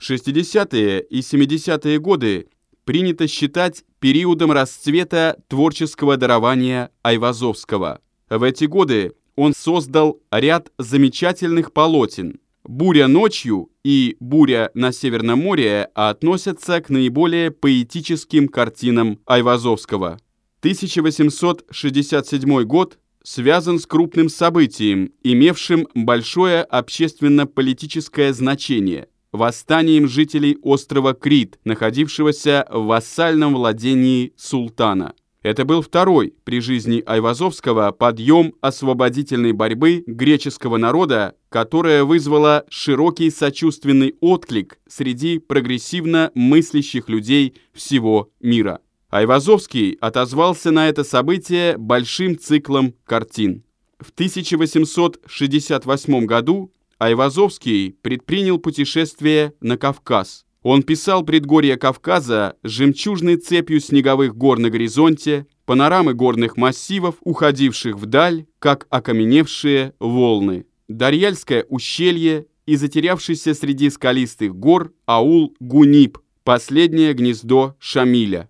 60-е и 70-е годы принято считать периодом расцвета творческого дарования Айвазовского. В эти годы он создал ряд замечательных полотен. «Буря ночью» и «Буря на Северном море» относятся к наиболее поэтическим картинам Айвазовского. 1867 год связан с крупным событием, имевшим большое общественно-политическое значение – восстанием жителей острова Крит, находившегося в вассальном владении султана. Это был второй при жизни Айвазовского подъем освободительной борьбы греческого народа, которая вызвала широкий сочувственный отклик среди прогрессивно мыслящих людей всего мира. Айвазовский отозвался на это событие большим циклом картин. В 1868 году Айвазовский предпринял путешествие на Кавказ. Он писал предгорье Кавказа жемчужной цепью снеговых гор на горизонте, панорамы горных массивов, уходивших вдаль, как окаменевшие волны, Дарьяльское ущелье и затерявшийся среди скалистых гор аул Гунип, последнее гнездо Шамиля.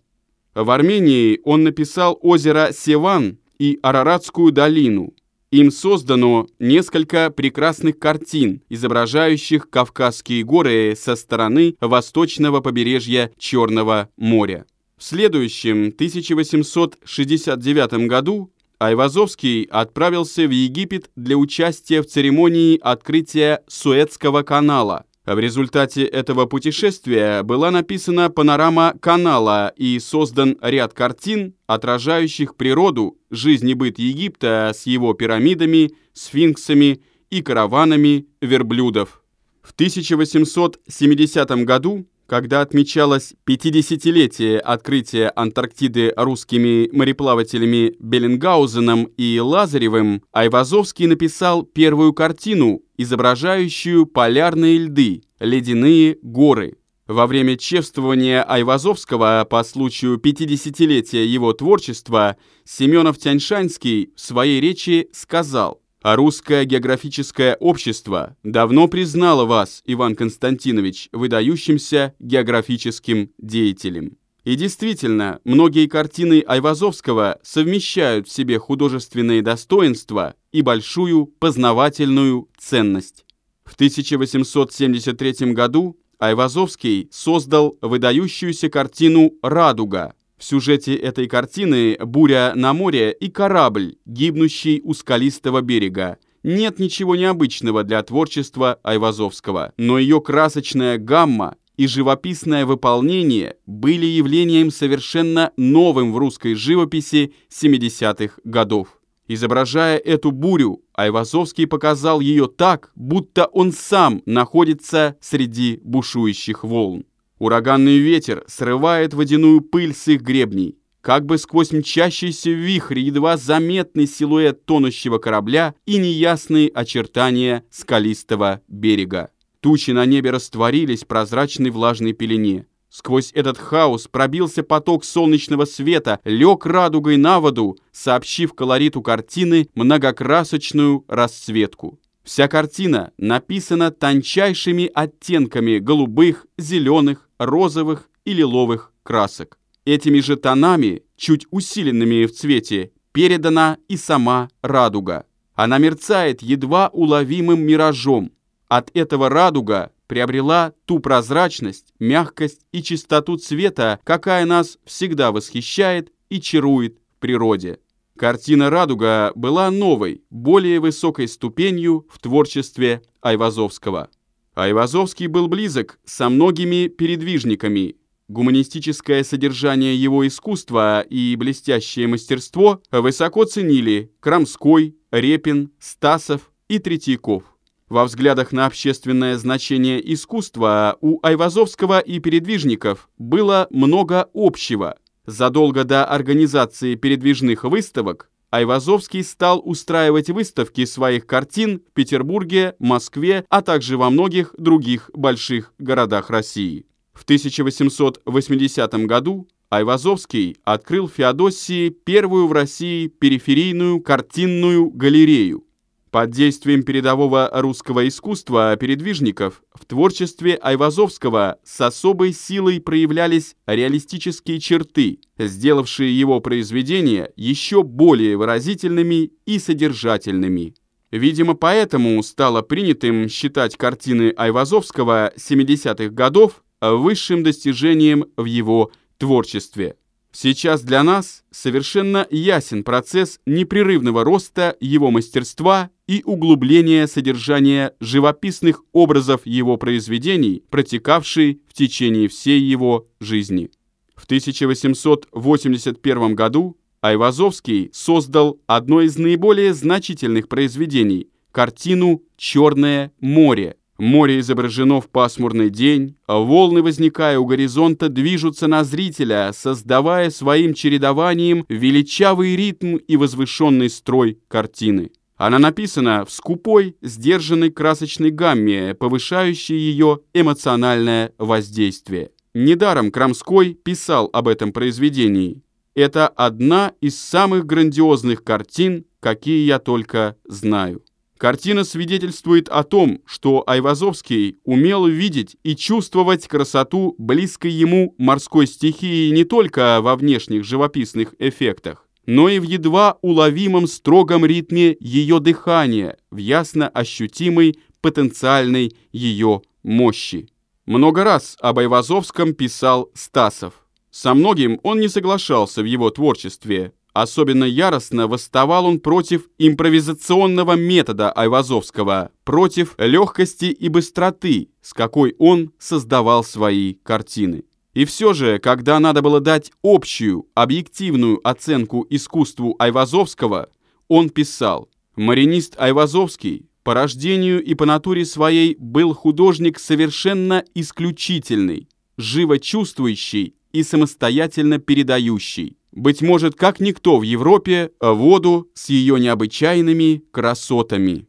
В Армении он написал озеро Севан и Араратскую долину. Им создано несколько прекрасных картин, изображающих Кавказские горы со стороны восточного побережья Черного моря. В следующем 1869 году Айвазовский отправился в Египет для участия в церемонии открытия Суэцкого канала, в результате этого путешествия была написана панорама канала и создан ряд картин, отражающих природу, жизнь и быт Египта с его пирамидами, сфинксами и караванами верблюдов. В 1870 году когда отмечалось 50-летие открытия Антарктиды русскими мореплавателями Беллингаузеном и Лазаревым, Айвазовский написал первую картину, изображающую полярные льды, ледяные горы. Во время чествования Айвазовского по случаю 50-летия его творчества Семенов-Тяньшанский в своей речи сказал – а русское географическое общество давно признало вас, Иван Константинович, выдающимся географическим деятелем. И действительно, многие картины Айвазовского совмещают в себе художественные достоинства и большую познавательную ценность. В 1873 году Айвазовский создал выдающуюся картину «Радуга», в сюжете этой картины буря на море и корабль, гибнущий у скалистого берега. Нет ничего необычного для творчества Айвазовского, но ее красочная гамма и живописное выполнение были явлением совершенно новым в русской живописи 70-х годов. Изображая эту бурю, Айвазовский показал ее так, будто он сам находится среди бушующих волн. Ураганный ветер срывает водяную пыль с их гребней. Как бы сквозь мчащийся вихрь едва заметный силуэт тонущего корабля и неясные очертания скалистого берега. Тучи на небе растворились в прозрачной влажной пелене. Сквозь этот хаос пробился поток солнечного света, лег радугой на воду, сообщив колориту картины многокрасочную расцветку. Вся картина написана тончайшими оттенками голубых, зеленых, розовых и лиловых красок. Этими же тонами, чуть усиленными в цвете, передана и сама радуга. Она мерцает едва уловимым миражом. От этого радуга приобрела ту прозрачность, мягкость и чистоту цвета, какая нас всегда восхищает и чарует в природе. Картина «Радуга» была новой, более высокой ступенью в творчестве Айвазовского. Айвазовский был близок со многими передвижниками. Гуманистическое содержание его искусства и блестящее мастерство высоко ценили Крамской, Репин, Стасов и Третьяков. Во взглядах на общественное значение искусства у Айвазовского и передвижников было много общего. Задолго до организации передвижных выставок Айвазовский стал устраивать выставки своих картин в Петербурге, Москве, а также во многих других больших городах России. В 1880 году Айвазовский открыл в Феодосии первую в России периферийную картинную галерею. Под действием передового русского искусства передвижников в творчестве Айвазовского с особой силой проявлялись реалистические черты, сделавшие его произведения еще более выразительными и содержательными. Видимо, поэтому стало принятым считать картины Айвазовского 70-х годов высшим достижением в его творчестве. Сейчас для нас совершенно ясен процесс непрерывного роста его мастерства и углубления содержания живописных образов его произведений, протекавший в течение всей его жизни. В 1881 году Айвазовский создал одно из наиболее значительных произведений – картину «Черное море», Море изображено в пасмурный день, а волны, возникая у горизонта, движутся на зрителя, создавая своим чередованием величавый ритм и возвышенный строй картины. Она написана в скупой, сдержанной красочной гамме, повышающей ее эмоциональное воздействие. Недаром Крамской писал об этом произведении. Это одна из самых грандиозных картин, какие я только знаю. Картина свидетельствует о том, что Айвазовский умел видеть и чувствовать красоту близкой ему морской стихии не только во внешних живописных эффектах, но и в едва уловимом строгом ритме ее дыхания, в ясно ощутимой потенциальной ее мощи. Много раз об Айвазовском писал Стасов. Со многим он не соглашался в его творчестве, Особенно яростно восставал он против импровизационного метода Айвазовского, против легкости и быстроты, с какой он создавал свои картины. И все же, когда надо было дать общую, объективную оценку искусству Айвазовского, он писал «Маринист Айвазовский по рождению и по натуре своей был художник совершенно исключительный, живо чувствующий и самостоятельно передающий быть может, как никто в Европе, воду с ее необычайными красотами.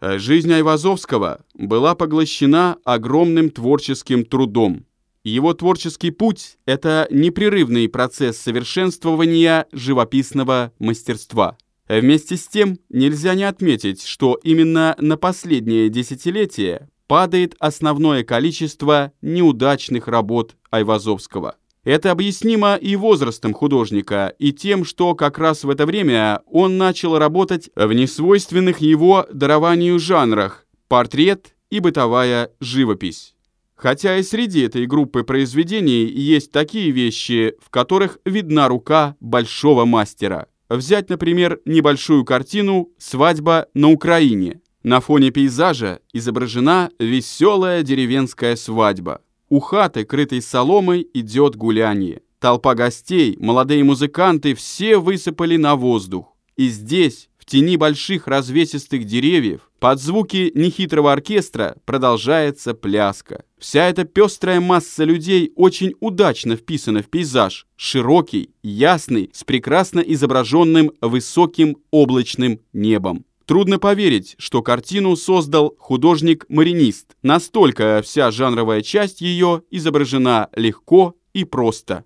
Жизнь Айвазовского была поглощена огромным творческим трудом. Его творческий путь – это непрерывный процесс совершенствования живописного мастерства. Вместе с тем нельзя не отметить, что именно на последнее десятилетие падает основное количество неудачных работ Айвазовского. Это объяснимо и возрастом художника, и тем, что как раз в это время он начал работать в несвойственных его дарованию жанрах – портрет и бытовая живопись. Хотя и среди этой группы произведений есть такие вещи, в которых видна рука большого мастера. Взять, например, небольшую картину «Свадьба на Украине». На фоне пейзажа изображена веселая деревенская свадьба. У хаты, крытой соломой, идет гуляние. Толпа гостей, молодые музыканты, все высыпали на воздух. И здесь, в тени больших развесистых деревьев, под звуки нехитрого оркестра продолжается пляска. Вся эта пестрая масса людей очень удачно вписана в пейзаж, широкий, ясный, с прекрасно изображенным высоким облачным небом. Трудно поверить, что картину создал художник-маринист. Настолько вся жанровая часть ее изображена легко и просто.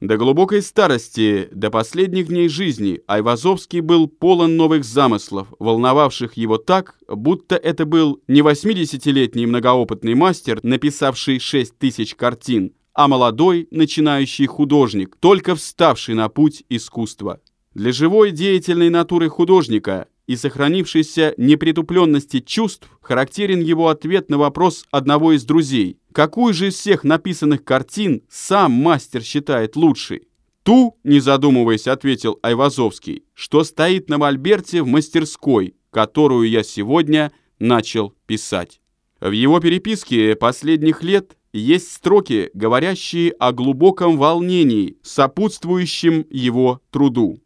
До глубокой старости, до последних дней жизни Айвазовский был полон новых замыслов, волновавших его так, будто это был не 80-летний многоопытный мастер, написавший 6 тысяч картин, а молодой начинающий художник, только вставший на путь искусства. Для живой деятельной натуры художника и сохранившейся непритупленности чувств характерен его ответ на вопрос одного из друзей. Какую же из всех написанных картин сам мастер считает лучшей? Ту, не задумываясь, ответил Айвазовский, что стоит на мольберте в мастерской, которую я сегодня начал писать. В его переписке последних лет есть строки, говорящие о глубоком волнении, сопутствующем его труду.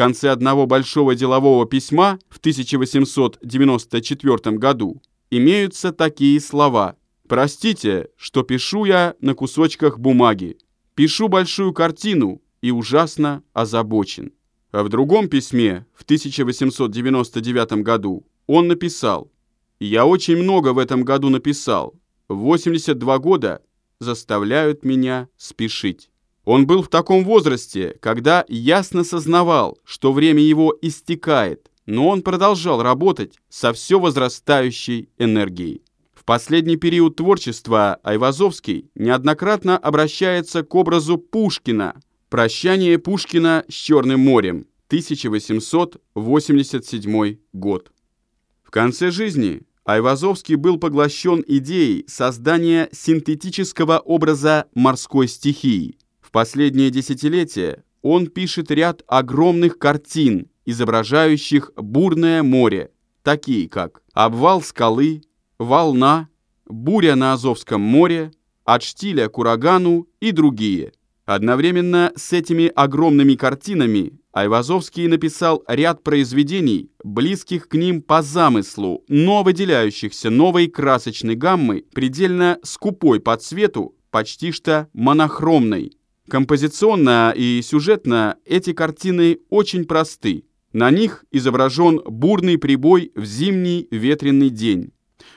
Конце одного большого делового письма в 1894 году имеются такие слова «Простите, что пишу я на кусочках бумаги. Пишу большую картину и ужасно озабочен». А в другом письме в 1899 году он написал «Я очень много в этом году написал. 82 года заставляют меня спешить». Он был в таком возрасте, когда ясно сознавал, что время его истекает, но он продолжал работать со все возрастающей энергией. В последний период творчества Айвазовский неоднократно обращается к образу Пушкина «Прощание Пушкина с Черным морем», 1887 год. В конце жизни Айвазовский был поглощен идеей создания синтетического образа морской стихии. В последние десятилетия он пишет ряд огромных картин, изображающих бурное море, такие как «Обвал скалы», «Волна», «Буря на Азовском море», «От штиля к урагану» и другие. Одновременно с этими огромными картинами Айвазовский написал ряд произведений, близких к ним по замыслу, но выделяющихся новой красочной гаммой, предельно скупой по цвету, почти что монохромной. Композиционно и сюжетно эти картины очень просты. На них изображен бурный прибой в зимний ветреный день.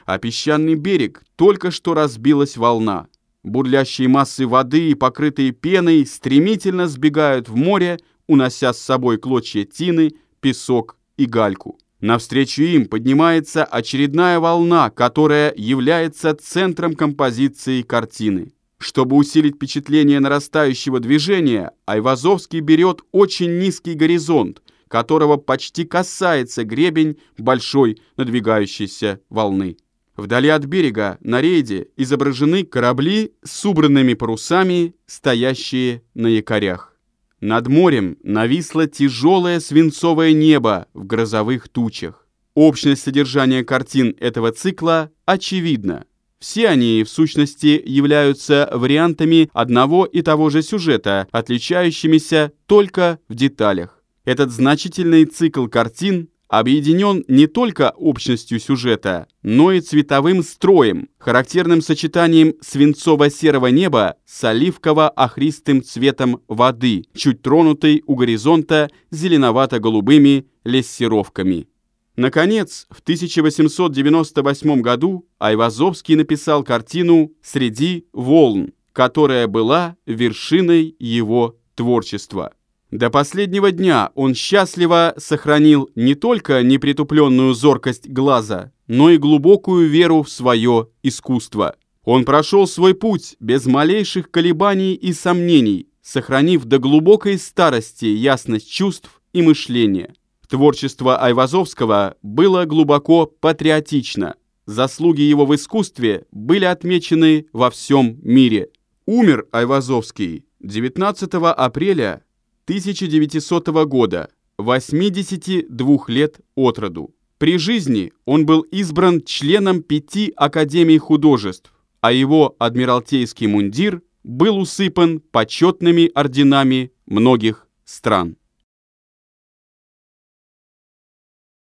А песчаный берег только что разбилась волна. Бурлящие массы воды, покрытые пеной, стремительно сбегают в море, унося с собой клочья тины, песок и гальку. Навстречу им поднимается очередная волна, которая является центром композиции картины. Чтобы усилить впечатление нарастающего движения, Айвазовский берет очень низкий горизонт, которого почти касается гребень большой надвигающейся волны. Вдали от берега на рейде изображены корабли с убранными парусами, стоящие на якорях. Над морем нависло тяжелое свинцовое небо в грозовых тучах. Общность содержания картин этого цикла очевидна. Все они, в сущности, являются вариантами одного и того же сюжета, отличающимися только в деталях. Этот значительный цикл картин объединен не только общностью сюжета, но и цветовым строем, характерным сочетанием свинцово-серого неба с оливково-охристым цветом воды, чуть тронутой у горизонта зеленовато-голубыми лессировками. Наконец, в 1898 году Айвазовский написал картину «Среди волн», которая была вершиной его творчества. До последнего дня он счастливо сохранил не только непритупленную зоркость глаза, но и глубокую веру в свое искусство. Он прошел свой путь без малейших колебаний и сомнений, сохранив до глубокой старости ясность чувств и мышления. Творчество Айвазовского было глубоко патриотично. Заслуги его в искусстве были отмечены во всем мире. Умер Айвазовский 19 апреля 1900 года, 82 лет от роду. При жизни он был избран членом пяти Академий художеств, а его адмиралтейский мундир был усыпан почетными орденами многих стран.